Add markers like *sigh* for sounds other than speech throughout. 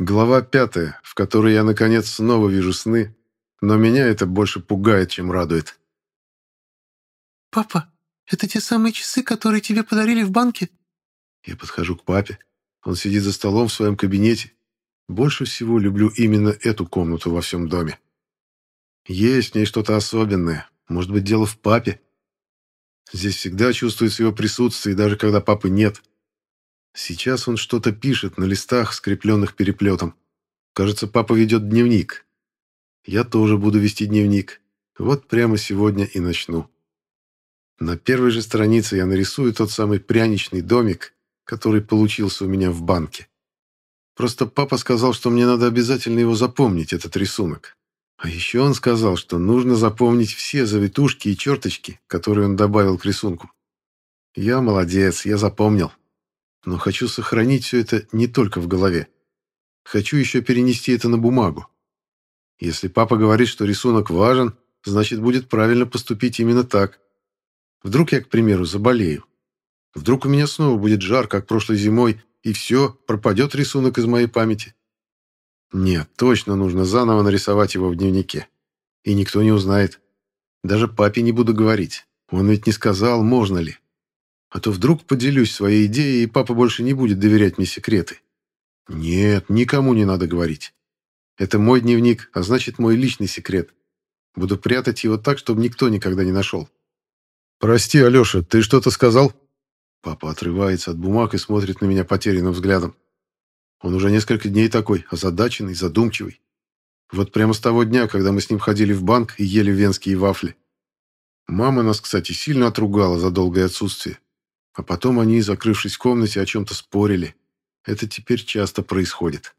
Глава пятая, в которой я, наконец, снова вижу сны, но меня это больше пугает, чем радует. «Папа, это те самые часы, которые тебе подарили в банке?» Я подхожу к папе. Он сидит за столом в своем кабинете. Больше всего люблю именно эту комнату во всем доме. Есть в ней что-то особенное. Может быть, дело в папе. Здесь всегда чувствуется его присутствие, даже когда папы нет. Сейчас он что-то пишет на листах, скрепленных переплетом. Кажется, папа ведет дневник. Я тоже буду вести дневник. Вот прямо сегодня и начну. На первой же странице я нарисую тот самый пряничный домик, который получился у меня в банке. Просто папа сказал, что мне надо обязательно его запомнить, этот рисунок. А еще он сказал, что нужно запомнить все завитушки и черточки, которые он добавил к рисунку. Я молодец, я запомнил. Но хочу сохранить все это не только в голове. Хочу еще перенести это на бумагу. Если папа говорит, что рисунок важен, значит, будет правильно поступить именно так. Вдруг я, к примеру, заболею. Вдруг у меня снова будет жар, как прошлой зимой, и все, пропадет рисунок из моей памяти. Нет, точно нужно заново нарисовать его в дневнике. И никто не узнает. Даже папе не буду говорить. Он ведь не сказал, можно ли. А то вдруг поделюсь своей идеей, и папа больше не будет доверять мне секреты. Нет, никому не надо говорить. Это мой дневник, а значит, мой личный секрет. Буду прятать его так, чтобы никто никогда не нашел. «Прости, Алеша, ты что-то сказал?» Папа отрывается от бумаг и смотрит на меня потерянным взглядом. Он уже несколько дней такой, озадаченный, задумчивый. Вот прямо с того дня, когда мы с ним ходили в банк и ели венские вафли. Мама нас, кстати, сильно отругала за долгое отсутствие. А потом они, закрывшись в комнате, о чем-то спорили. Это теперь часто происходит.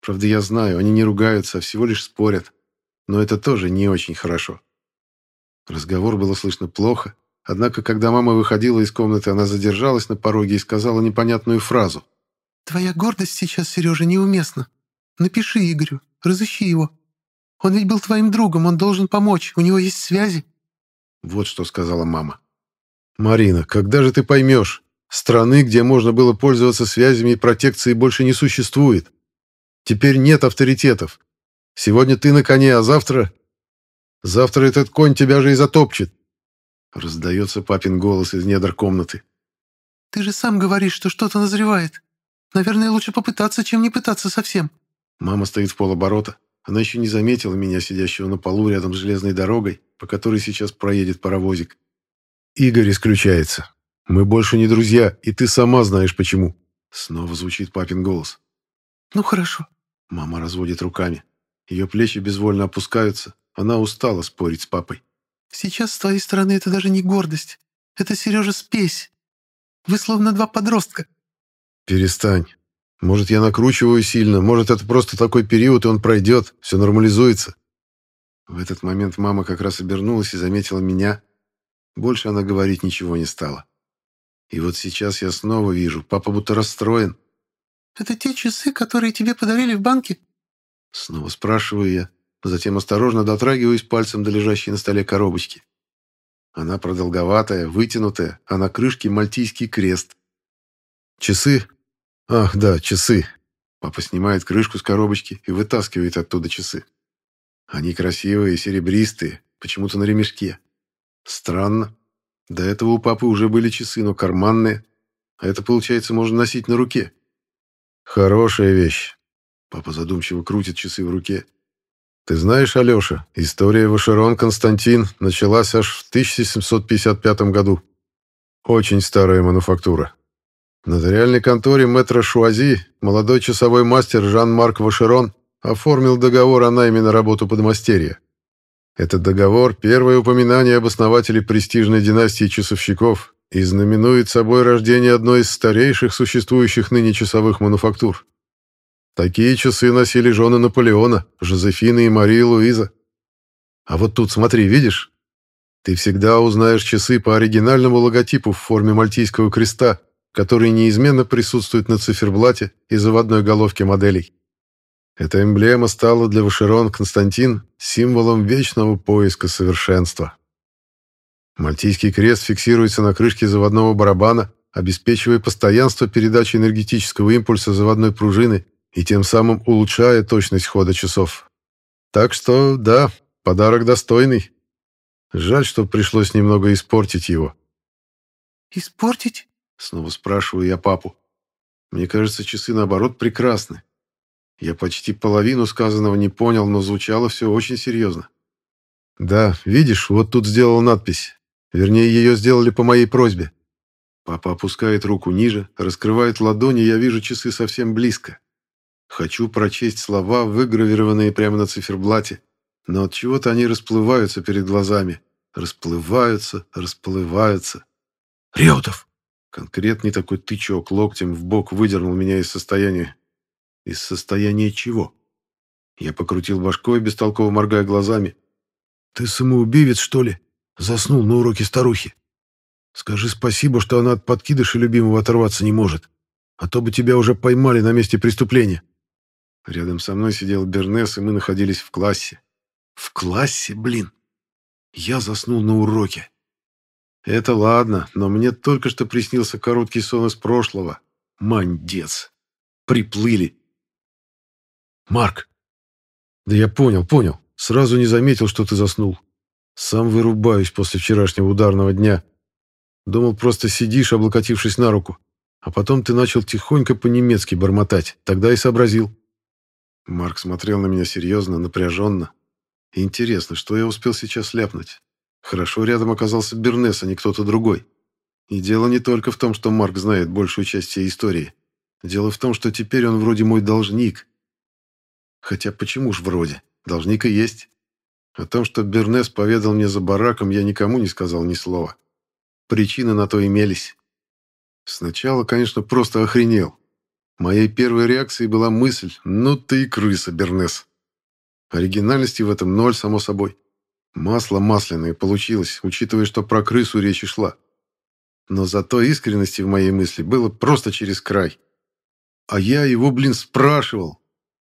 Правда, я знаю, они не ругаются, а всего лишь спорят. Но это тоже не очень хорошо. Разговор было слышно плохо, Однако, когда мама выходила из комнаты, она задержалась на пороге и сказала непонятную фразу. «Твоя гордость сейчас, Сережа, неуместна. Напиши Игорю, разыщи его. Он ведь был твоим другом, он должен помочь, у него есть связи». Вот что сказала мама. «Марина, когда же ты поймешь? Страны, где можно было пользоваться связями и протекцией, больше не существует. Теперь нет авторитетов. Сегодня ты на коне, а завтра... Завтра этот конь тебя же и затопчет. Раздается папин голос из недр комнаты. «Ты же сам говоришь, что что-то назревает. Наверное, лучше попытаться, чем не пытаться совсем». Мама стоит в полоборота. Она еще не заметила меня, сидящего на полу рядом с железной дорогой, по которой сейчас проедет паровозик. «Игорь исключается. Мы больше не друзья, и ты сама знаешь почему». Снова звучит папин голос. «Ну хорошо». Мама разводит руками. Ее плечи безвольно опускаются. Она устала спорить с папой. Сейчас с твоей стороны это даже не гордость. Это, Сережа, спесь. Вы словно два подростка». «Перестань. Может, я накручиваю сильно, может, это просто такой период, и он пройдет, все нормализуется». В этот момент мама как раз обернулась и заметила меня. Больше она говорить ничего не стала. И вот сейчас я снова вижу, папа будто расстроен. «Это те часы, которые тебе подарили в банке?» Снова спрашиваю я. Затем осторожно дотрагиваюсь пальцем до лежащей на столе коробочки. Она продолговатая, вытянутая, а на крышке мальтийский крест. Часы? Ах, да, часы. Папа снимает крышку с коробочки и вытаскивает оттуда часы. Они красивые, серебристые, почему-то на ремешке. Странно. До этого у папы уже были часы, но карманные. А это, получается, можно носить на руке. Хорошая вещь. Папа задумчиво крутит часы в руке. Ты знаешь, Алеша, история Вашерон Константин началась аж в 1755 году. Очень старая мануфактура. В нотариальной конторе мэтра Шуази молодой часовой мастер Жан-Марк Вашерон оформил договор о найме на работу подмастерья. Этот договор – первое упоминание об основателе престижной династии часовщиков и знаменует собой рождение одной из старейших существующих ныне часовых мануфактур. Такие часы носили жены Наполеона, Жозефина и Мария Луиза. А вот тут, смотри, видишь? Ты всегда узнаешь часы по оригинальному логотипу в форме мальтийского креста, который неизменно присутствует на циферблате и заводной головке моделей. Эта эмблема стала для Вашерон Константин символом вечного поиска совершенства. Мальтийский крест фиксируется на крышке заводного барабана, обеспечивая постоянство передачи энергетического импульса заводной пружины и тем самым улучшая точность хода часов. Так что, да, подарок достойный. Жаль, что пришлось немного испортить его. «Испортить?» — снова спрашиваю я папу. Мне кажется, часы, наоборот, прекрасны. Я почти половину сказанного не понял, но звучало все очень серьезно. Да, видишь, вот тут сделал надпись. Вернее, ее сделали по моей просьбе. Папа опускает руку ниже, раскрывает ладони, я вижу часы совсем близко. Хочу прочесть слова, выгравированные прямо на циферблате, но от чего-то они расплываются перед глазами. Расплываются, расплываются. Реутов! Конкретный такой тычок локтем в бок выдернул меня из состояния. Из состояния чего? Я покрутил башкой, бестолково моргая глазами. «Ты самоубивец, что ли?» Заснул на уроке старухи. Скажи спасибо, что она от подкидыша любимого оторваться не может. А то бы тебя уже поймали на месте преступления. Рядом со мной сидел Бернес, и мы находились в классе. В классе, блин. Я заснул на уроке. Это ладно, но мне только что приснился короткий сон из прошлого. Мандец. Приплыли. Марк. Да я понял, понял. Сразу не заметил, что ты заснул. Сам вырубаюсь после вчерашнего ударного дня. Думал, просто сидишь, облокотившись на руку. А потом ты начал тихонько по-немецки бормотать. Тогда и сообразил. Марк смотрел на меня серьезно, напряженно. Интересно, что я успел сейчас ляпнуть? Хорошо, рядом оказался Бернес, а не кто-то другой. И дело не только в том, что Марк знает большую часть всей истории. Дело в том, что теперь он вроде мой должник. Хотя почему ж вроде? Должник и есть. О том, что Бернес поведал мне за бараком, я никому не сказал ни слова. Причины на то имелись. Сначала, конечно, просто охренел. Моей первой реакцией была мысль «Ну ты и крыса, Бернес». Оригинальности в этом ноль, само собой. Масло масляное получилось, учитывая, что про крысу речь и шла. Но зато искренности в моей мысли было просто через край. А я его, блин, спрашивал.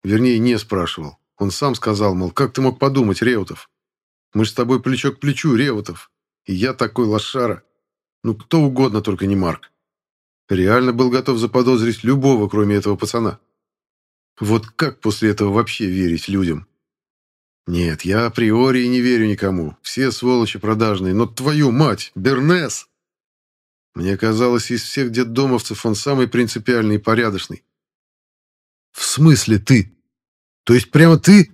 Вернее, не спрашивал. Он сам сказал, мол, как ты мог подумать, Реутов? Мы ж с тобой плечо к плечу, Реутов. И я такой лошара. Ну, кто угодно, только не Марк. Реально был готов заподозрить любого, кроме этого пацана. Вот как после этого вообще верить людям? Нет, я априори не верю никому. Все сволочи продажные. Но твою мать, Бернес! Мне казалось, из всех детдомовцев он самый принципиальный и порядочный. «В смысле ты?» То есть прямо ты?»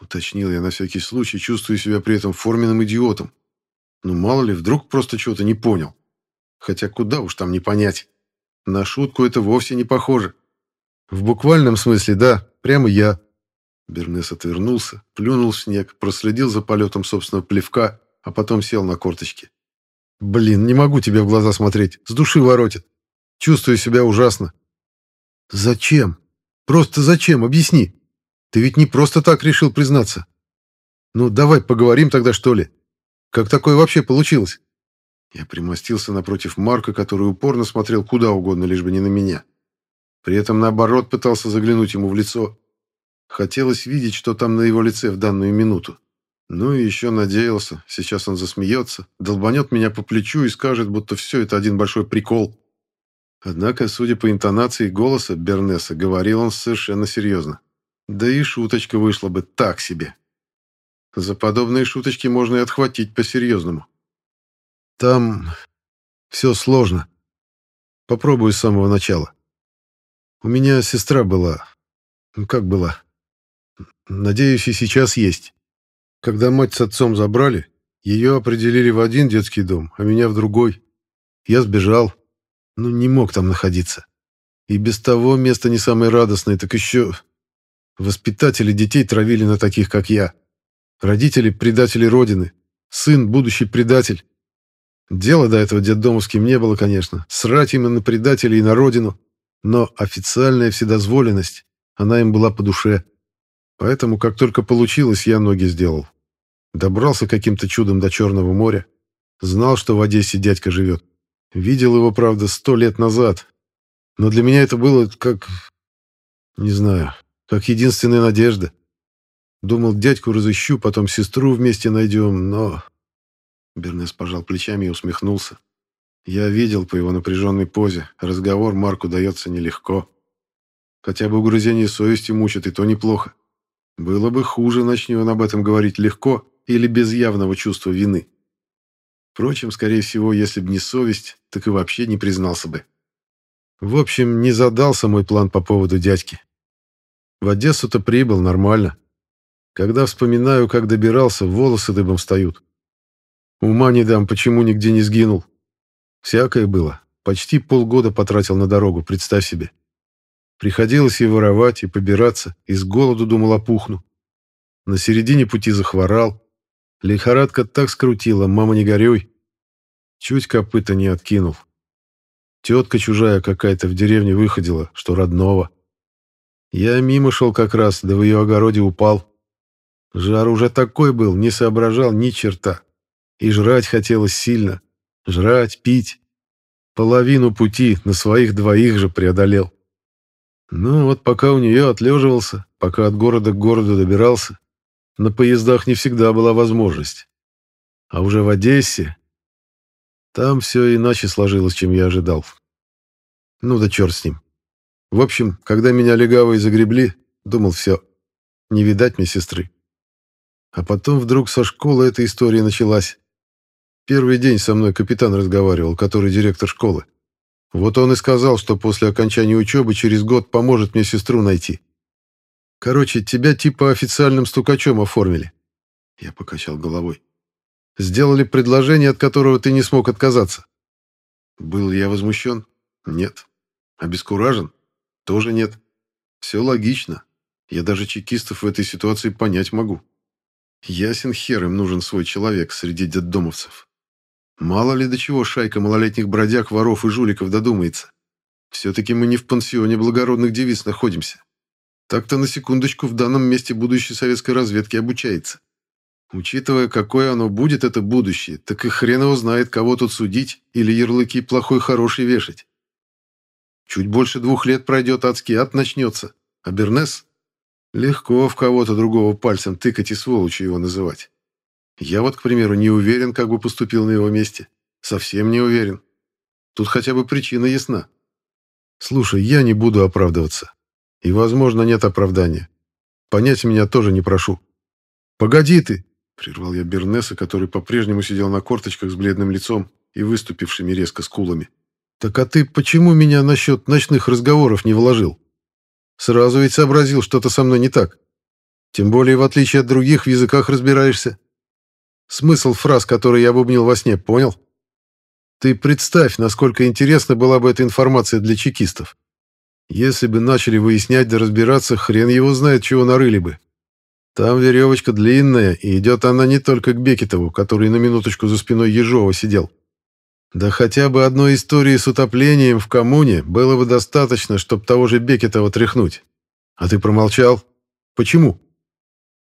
Уточнил я на всякий случай, чувствуя себя при этом форменным идиотом. Ну, мало ли, вдруг просто чего-то не понял. Хотя куда уж там не понять. На шутку это вовсе не похоже. В буквальном смысле, да, прямо я. Бернес отвернулся, плюнул в снег, проследил за полетом собственного плевка, а потом сел на корточки. «Блин, не могу тебе в глаза смотреть, с души воротит. Чувствую себя ужасно». «Зачем? Просто зачем? Объясни». Ты ведь не просто так решил признаться. Ну, давай поговорим тогда, что ли. Как такое вообще получилось?» Я примостился напротив Марка, который упорно смотрел куда угодно, лишь бы не на меня. При этом, наоборот, пытался заглянуть ему в лицо. Хотелось видеть, что там на его лице в данную минуту. Ну и еще надеялся, сейчас он засмеется, долбанет меня по плечу и скажет, будто все это один большой прикол. Однако, судя по интонации голоса Бернеса, говорил он совершенно серьезно. Да и шуточка вышла бы так себе. За подобные шуточки можно и отхватить по-серьезному. Там все сложно. Попробую с самого начала. У меня сестра была. Ну, как была? Надеюсь, и сейчас есть. Когда мать с отцом забрали, ее определили в один детский дом, а меня в другой. Я сбежал. Ну, не мог там находиться. И без того место не самое радостное, так еще Воспитатели детей травили на таких, как я. Родители – предатели Родины. Сын – будущий предатель. Дела до этого детдомовским не было, конечно. Срать именно на предателей и на Родину. Но официальная вседозволенность, она им была по душе. Поэтому, как только получилось, я ноги сделал. Добрался каким-то чудом до Черного моря. Знал, что в Одессе дядька живет. Видел его, правда, сто лет назад. Но для меня это было как... Не знаю, как единственная надежда. Думал, дядьку разыщу, потом сестру вместе найдем, но...» Бернес пожал плечами и усмехнулся. Я видел по его напряженной позе, разговор Марку дается нелегко. Хотя бы угрызение совести мучат, и то неплохо. Было бы хуже, начни он об этом говорить легко или без явного чувства вины. Впрочем, скорее всего, если бы не совесть, так и вообще не признался бы. В общем, не задался мой план по поводу дядьки. В Одессу-то прибыл нормально. Когда вспоминаю, как добирался, волосы дыбом встают. Ума не дам, почему нигде не сгинул. Всякое было. Почти полгода потратил на дорогу, представь себе. Приходилось и воровать, и побираться, и с голоду думал опухну. На середине пути захворал. Лихорадка так скрутила, мама не горюй. Чуть копыта не откинул. Тетка чужая какая-то в деревне выходила, что родного. Я мимо шел как раз, да в ее огороде упал. Жар уже такой был, не соображал ни черта. И жрать хотелось сильно. Жрать, пить. Половину пути на своих двоих же преодолел. Ну вот пока у нее отлеживался, пока от города к городу добирался, на поездах не всегда была возможность. А уже в Одессе... Там все иначе сложилось, чем я ожидал. Ну да черт с ним. В общем, когда меня легавые загребли, думал, все, не видать мне сестры. А потом вдруг со школы эта история началась. Первый день со мной капитан разговаривал, который директор школы. Вот он и сказал, что после окончания учебы через год поможет мне сестру найти. Короче, тебя типа официальным стукачом оформили. Я покачал головой. Сделали предложение, от которого ты не смог отказаться. Был я возмущен? Нет. Обескуражен? Тоже нет. Все логично. Я даже чекистов в этой ситуации понять могу. Ясен хер им нужен свой человек среди детдомовцев. Мало ли до чего шайка малолетних бродяг, воров и жуликов додумается. Все-таки мы не в пансионе благородных девиц находимся. Так-то на секундочку в данном месте будущей советской разведки обучается. Учитывая, какое оно будет, это будущее, так и хрен его знает, кого тут судить или ярлыки плохой-хороший вешать. Чуть больше двух лет пройдет, адский ад начнется. А Бернес? Легко в кого-то другого пальцем тыкать и сволочью его называть. Я вот, к примеру, не уверен, как бы поступил на его месте. Совсем не уверен. Тут хотя бы причина ясна. Слушай, я не буду оправдываться. И, возможно, нет оправдания. Понять меня тоже не прошу. Погоди ты, прервал я Бернеса, который по-прежнему сидел на корточках с бледным лицом и выступившими резко скулами. Так а ты почему меня насчет ночных разговоров не вложил? Сразу ведь сообразил, что-то со мной не так. Тем более, в отличие от других, в языках разбираешься. Смысл фраз, которые я обубнил во сне, понял? Ты представь, насколько интересна была бы эта информация для чекистов. Если бы начали выяснять да разбираться, хрен его знает, чего нарыли бы. Там веревочка длинная, и идет она не только к Бекетову, который на минуточку за спиной Ежова сидел. Да хотя бы одной истории с утоплением в коммуне было бы достаточно, чтобы того же Бекетова тряхнуть. А ты промолчал? Почему?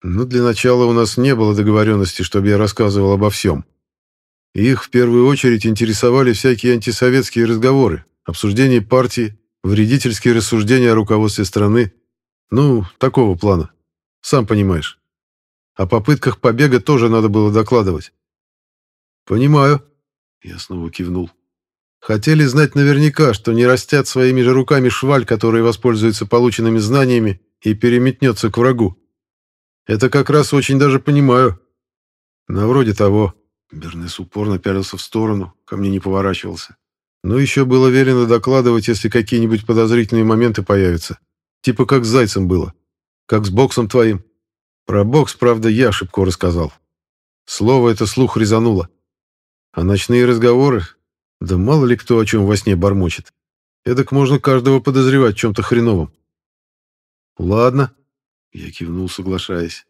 Ну, для начала у нас не было договоренности, чтобы я рассказывал обо всем. Их в первую очередь интересовали всякие антисоветские разговоры, обсуждение партии, вредительские рассуждения о руководстве страны. Ну, такого плана. Сам понимаешь. О попытках побега тоже надо было докладывать. «Понимаю», — я снова кивнул. «Хотели знать наверняка, что не растят своими же руками шваль, который воспользуется полученными знаниями и переметнется к врагу. Это как раз очень даже понимаю. На вроде того. Бернес упорно пялился в сторону, ко мне не поворачивался. Но еще было велено докладывать, если какие-нибудь подозрительные моменты появятся. Типа как с Зайцем было. Как с боксом твоим. Про бокс, правда, я ошибку рассказал. Слово это слух резануло. А ночные разговоры? Да мало ли кто о чем во сне бормочет. Эдак можно каждого подозревать в чем-то хреновом. Ладно, я кивнул, соглашаясь.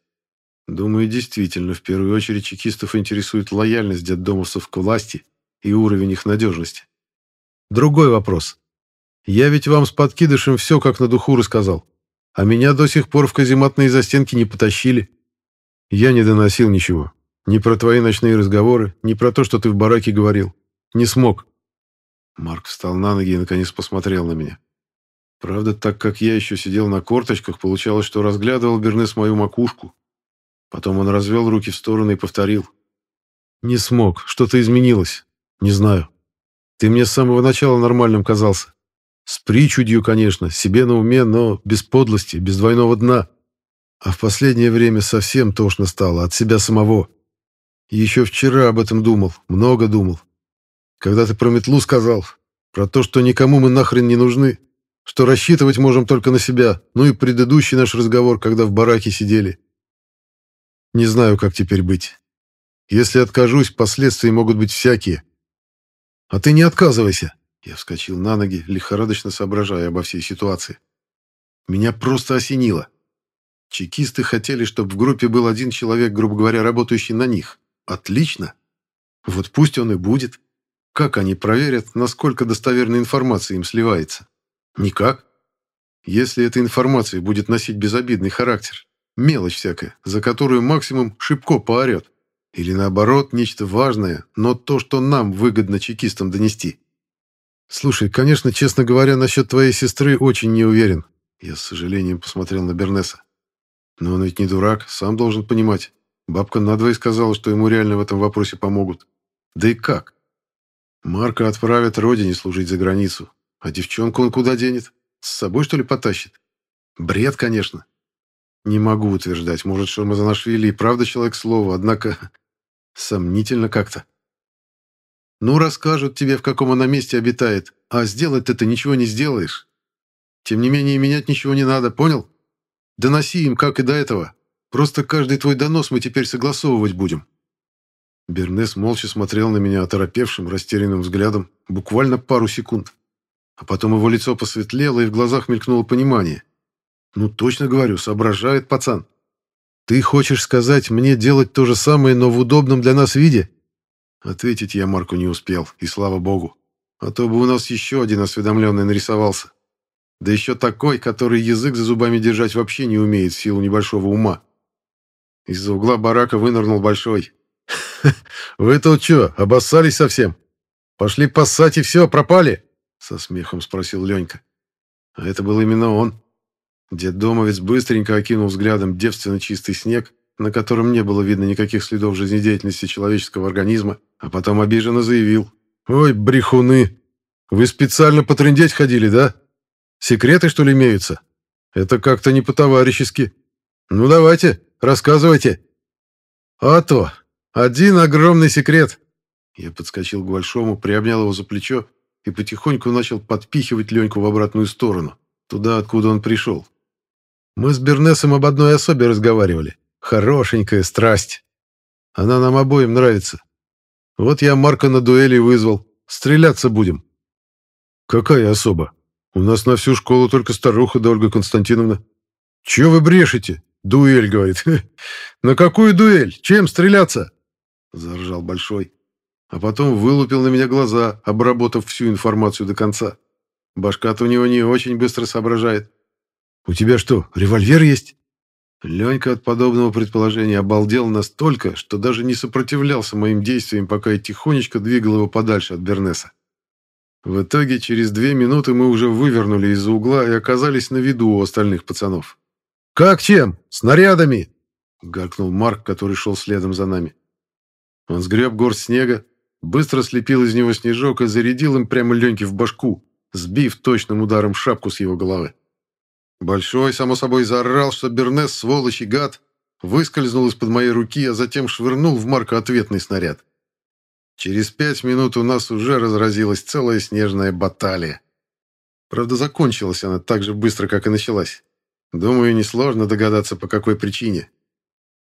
Думаю, действительно, в первую очередь чекистов интересует лояльность детдомовцев к власти и уровень их надежности. Другой вопрос. Я ведь вам с подкидышем все как на духу рассказал, а меня до сих пор в казематные застенки не потащили. Я не доносил ничего. Ни про твои ночные разговоры, ни про то, что ты в бараке говорил. Не смог. Марк встал на ноги и наконец посмотрел на меня. Правда, так как я еще сидел на корточках, получалось, что разглядывал Бернес мою макушку. Потом он развел руки в стороны и повторил. «Не смог. Что-то изменилось. Не знаю. Ты мне с самого начала нормальным казался. С причудью, конечно, себе на уме, но без подлости, без двойного дна. А в последнее время совсем тошно стало от себя самого. Еще вчера об этом думал, много думал. Когда ты про метлу сказал, про то, что никому мы нахрен не нужны, что рассчитывать можем только на себя, ну и предыдущий наш разговор, когда в бараке сидели. Не знаю, как теперь быть. Если откажусь, последствия могут быть всякие. А ты не отказывайся. Я вскочил на ноги, лихорадочно соображая обо всей ситуации. Меня просто осенило. Чекисты хотели, чтобы в группе был один человек, грубо говоря, работающий на них. Отлично. Вот пусть он и будет. Как они проверят, насколько достоверной информации им сливается? Никак. Если эта информация будет носить безобидный характер, мелочь всякая, за которую максимум шибко поорет, или наоборот, нечто важное, но то, что нам выгодно чекистам донести. Слушай, конечно, честно говоря, насчет твоей сестры очень не уверен. Я с сожалением посмотрел на Бернеса. Но он ведь не дурак, сам должен понимать. Бабка надвое сказала, что ему реально в этом вопросе помогут. Да и как? Марка отправят родине служить за границу. А девчонку он куда денет? С собой, что ли, потащит? Бред, конечно. Не могу утверждать. Может, Шармазанашвили и правда человек слова, однако *laughs* сомнительно как-то. Ну, расскажут тебе, в каком она месте обитает, а сделать-то ты ничего не сделаешь. Тем не менее, менять ничего не надо, понял? Доноси им, как и до этого. Просто каждый твой донос мы теперь согласовывать будем». Бернес молча смотрел на меня оторопевшим, растерянным взглядом буквально пару секунд. А потом его лицо посветлело, и в глазах мелькнуло понимание. «Ну, точно говорю, соображает пацан. Ты хочешь сказать мне делать то же самое, но в удобном для нас виде?» Ответить я Марку не успел, и слава богу. А то бы у нас еще один осведомленный нарисовался. Да еще такой, который язык за зубами держать вообще не умеет в силу небольшого ума. Из-за угла барака вынырнул большой. *laughs* «Вы тут что, обоссались совсем? Пошли поссать и все, пропали?» Со смехом спросил Ленька. А это был именно он. Деддомовец быстренько окинул взглядом девственно чистый снег, на котором не было видно никаких следов жизнедеятельности человеческого организма, а потом обиженно заявил. «Ой, брехуны! Вы специально потрындеть ходили, да?» Секреты, что ли, имеются? Это как-то не по-товарищески. Ну, давайте, рассказывайте. А то, один огромный секрет. Я подскочил к Большому, приобнял его за плечо и потихоньку начал подпихивать Леньку в обратную сторону, туда, откуда он пришел. Мы с Бернесом об одной особе разговаривали. Хорошенькая страсть. Она нам обоим нравится. Вот я Марка на дуэли вызвал. Стреляться будем. Какая особа? У нас на всю школу только старуха да Константиновна. Чего вы брешете? Дуэль, говорит. *laughs* На какую дуэль? Чем стреляться? Заржал Большой. А потом вылупил на меня глаза, обработав всю информацию до конца. Башка-то у него не очень быстро соображает. «У тебя что, револьвер есть?» Ленька от подобного предположения обалдел настолько, что даже не сопротивлялся моим действиям, пока я тихонечко двигал его подальше от Бернеса. В итоге через две минуты мы уже вывернули из-за угла и оказались на виду у остальных пацанов. «Как чем? Снарядами!» — гаркнул Марк, который шел следом за нами. Он сгреб горсть снега, быстро слепил из него снежок и зарядил им прямо Леньке в башку, сбив точным ударом шапку с его головы. Большой, само собой, заорал, что Бернес, сволочь и гад, выскользнул из-под моей руки, а затем швырнул в Марка ответный снаряд. Через пять минут у нас уже разразилась целая снежная баталия. Правда, закончилась она так же быстро, как и началась. Думаю, несложно догадаться, по какой причине.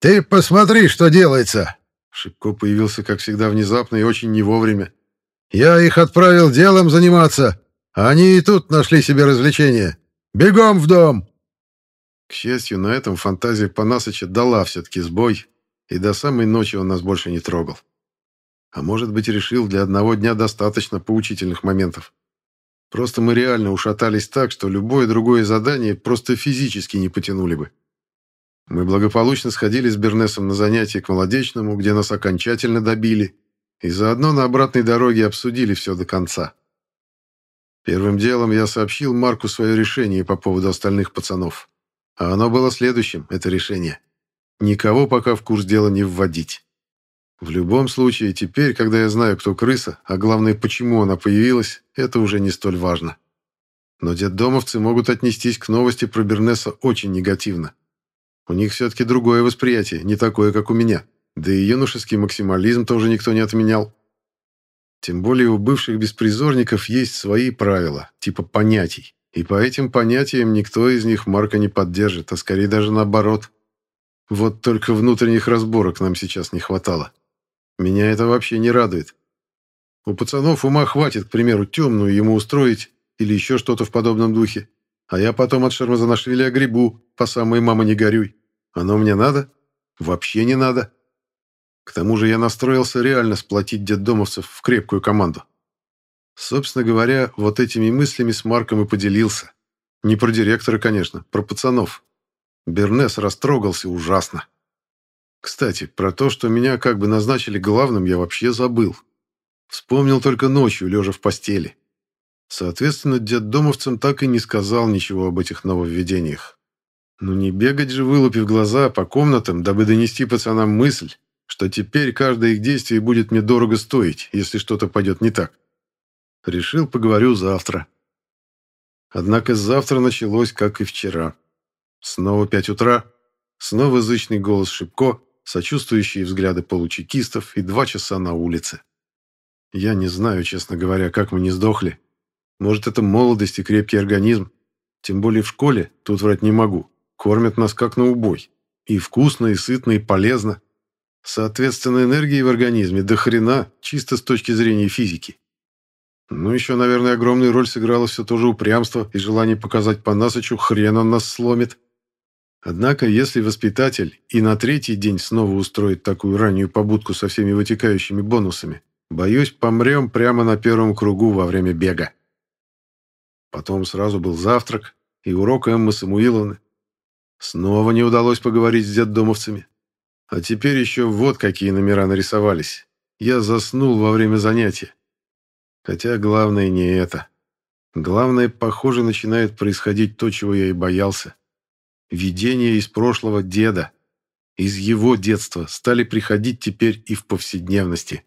«Ты посмотри, что делается!» Шипко появился, как всегда, внезапно и очень не вовремя. «Я их отправил делом заниматься, а они и тут нашли себе развлечение. Бегом в дом!» К счастью, на этом фантазия Панасыча дала все-таки сбой, и до самой ночи он нас больше не трогал. А может быть, решил, для одного дня достаточно поучительных моментов. Просто мы реально ушатались так, что любое другое задание просто физически не потянули бы. Мы благополучно сходили с Бернесом на занятие к Молодечному, где нас окончательно добили, и заодно на обратной дороге обсудили все до конца. Первым делом я сообщил Марку свое решение по поводу остальных пацанов. А оно было следующим, это решение. Никого пока в курс дела не вводить. В любом случае, теперь, когда я знаю, кто крыса, а главное, почему она появилась, это уже не столь важно. но детдомовцы могут отнестись к новости про Бернеса очень негативно. У них все-таки другое восприятие, не такое, как у меня. Да и юношеский максимализм тоже никто не отменял. Тем более у бывших беспризорников есть свои правила, типа понятий. И по этим понятиям никто из них Марка не поддержит, а скорее даже наоборот. Вот только внутренних разборок нам сейчас не хватало. Меня это вообще не радует. У пацанов ума хватит, к примеру, темную ему устроить или еще что-то в подобном духе. А я потом от Шармазанашвили огребу, по самой мама не горюй. Оно мне надо? Вообще не надо. К тому же я настроился реально сплотить детдомовцев в крепкую команду. Собственно говоря, вот этими мыслями с Марком и поделился. Не про директора, конечно, про пацанов. Бернес растрогался ужасно. Кстати, про то, что меня как бы назначили главным, я вообще забыл. Вспомнил только ночью, лежа в постели. Соответственно, детдомовцам так и не сказал ничего об этих нововведениях. Ну не бегать же, вылупив глаза по комнатам, дабы донести пацанам мысль, что теперь каждое их действие будет мне дорого стоить, если что-то пойдет не так. Решил, поговорю завтра. Однако завтра началось, как и вчера. Снова пять утра, снова зычный голос Шипко, сочувствующие взгляды получекистов и два часа на улице. Я не знаю, честно говоря, как мы не сдохли. Может, это молодость и крепкий организм. Тем более в школе, тут врать не могу. Кормят нас как на убой. И вкусно, и сытно, и полезно. Соответственно, энергии в организме до хрена, чисто с точки зрения физики. Ну, еще, наверное, огромную роль сыграло все то же упрямство и желание показать по насочу, хрен он нас сломит. Однако, если воспитатель и на третий день снова устроит такую раннюю побудку со всеми вытекающими бонусами, боюсь, помрем прямо на первом кругу во время бега. Потом сразу был завтрак и урок Эммы Самуиловны. Снова не удалось поговорить с детдомовцами. А теперь еще вот какие номера нарисовались. Я заснул во время занятия. Хотя главное не это. Главное, похоже, начинает происходить то, чего я и боялся. Видения из прошлого деда, из его детства, стали приходить теперь и в повседневности.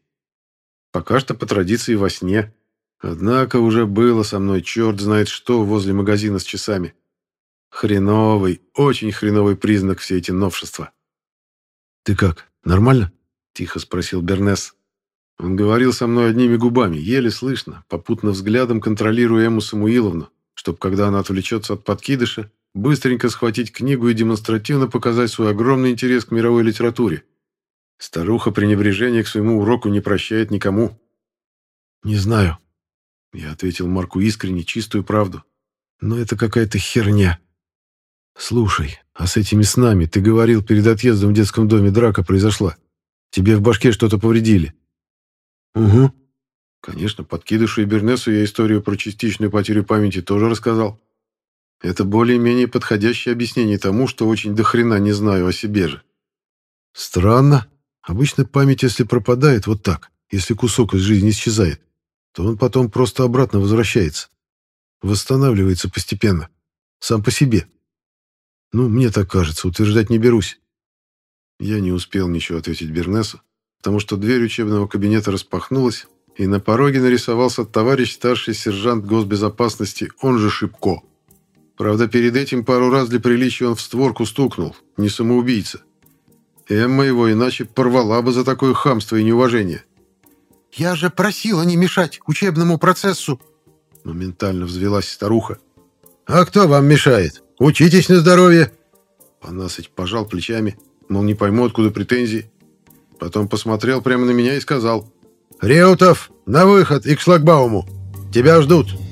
Пока что по традиции во сне. Однако уже было со мной черт знает что возле магазина с часами. Хреновый, очень хреновый признак все эти новшества. «Ты как, нормально?» – тихо спросил Бернес. Он говорил со мной одними губами, еле слышно, попутно взглядом контролируя Эму Самуиловну, чтобы, когда она отвлечется от подкидыша, быстренько схватить книгу и демонстративно показать свой огромный интерес к мировой литературе. Старуха пренебрежение к своему уроку не прощает никому. «Не знаю», — я ответил Марку искренне, чистую правду. «Но это какая-то херня. Слушай, а с этими снами ты говорил, перед отъездом в детском доме драка произошла. Тебе в башке что-то повредили?» «Угу». Конечно, подкидышу и Бернесу я историю про частичную потерю памяти тоже рассказал. Это более-менее подходящее объяснение тому, что очень дохрена не знаю о себе же. Странно. Обычно память, если пропадает вот так, если кусок из жизни исчезает, то он потом просто обратно возвращается. Восстанавливается постепенно. Сам по себе. Ну, мне так кажется, утверждать не берусь. Я не успел ничего ответить Бернесу, потому что дверь учебного кабинета распахнулась, и на пороге нарисовался товарищ старший сержант госбезопасности, он же Шипко. Правда, перед этим пару раз для приличия он в створку стукнул, не самоубийца. Эмма его иначе порвала бы за такое хамство и неуважение. «Я же просила не мешать учебному процессу!» Моментально взвелась старуха. «А кто вам мешает? Учитесь на здоровье!» Панасыч пожал плечами, мол, не пойму, откуда претензии. Потом посмотрел прямо на меня и сказал. «Реутов, на выход и к шлагбауму! Тебя ждут!»